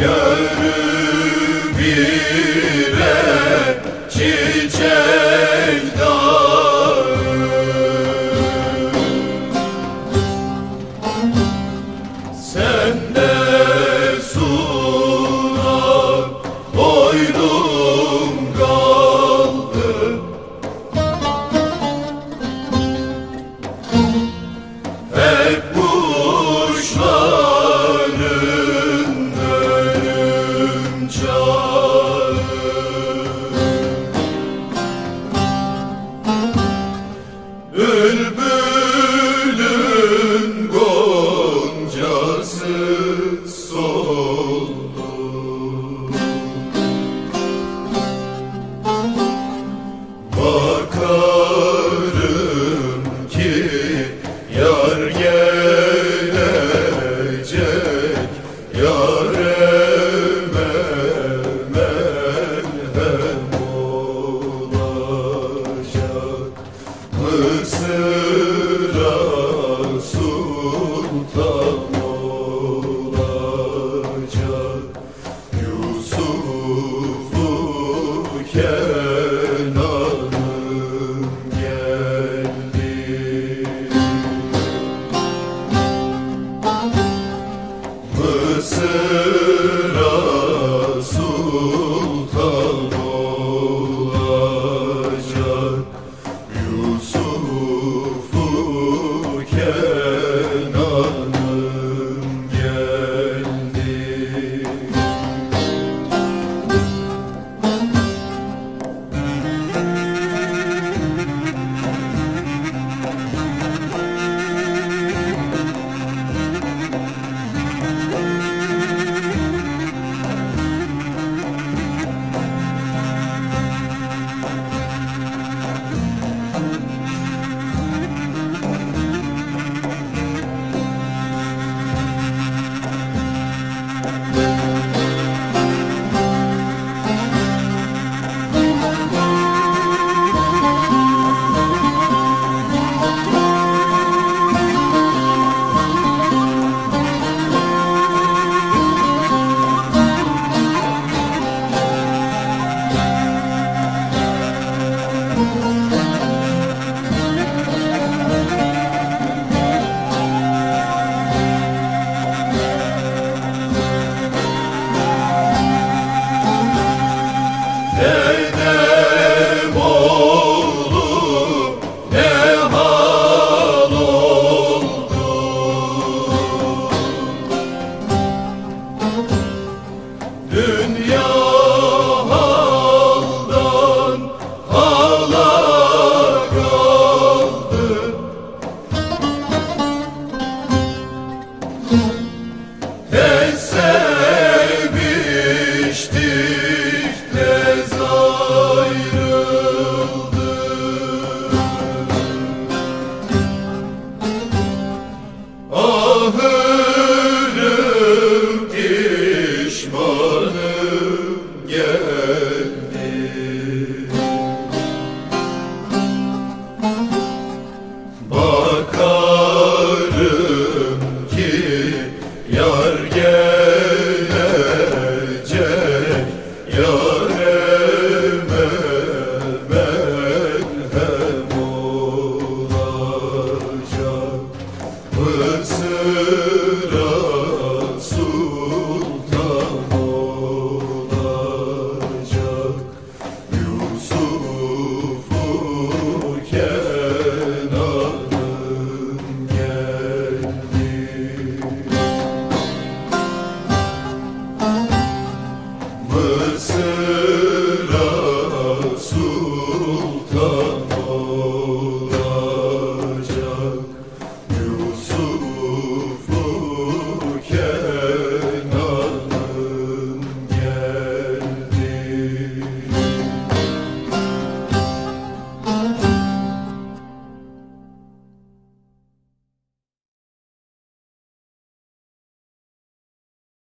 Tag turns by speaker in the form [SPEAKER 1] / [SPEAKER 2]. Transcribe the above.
[SPEAKER 1] Yörü bire çiçek Bülbülün goncası. Yarısı.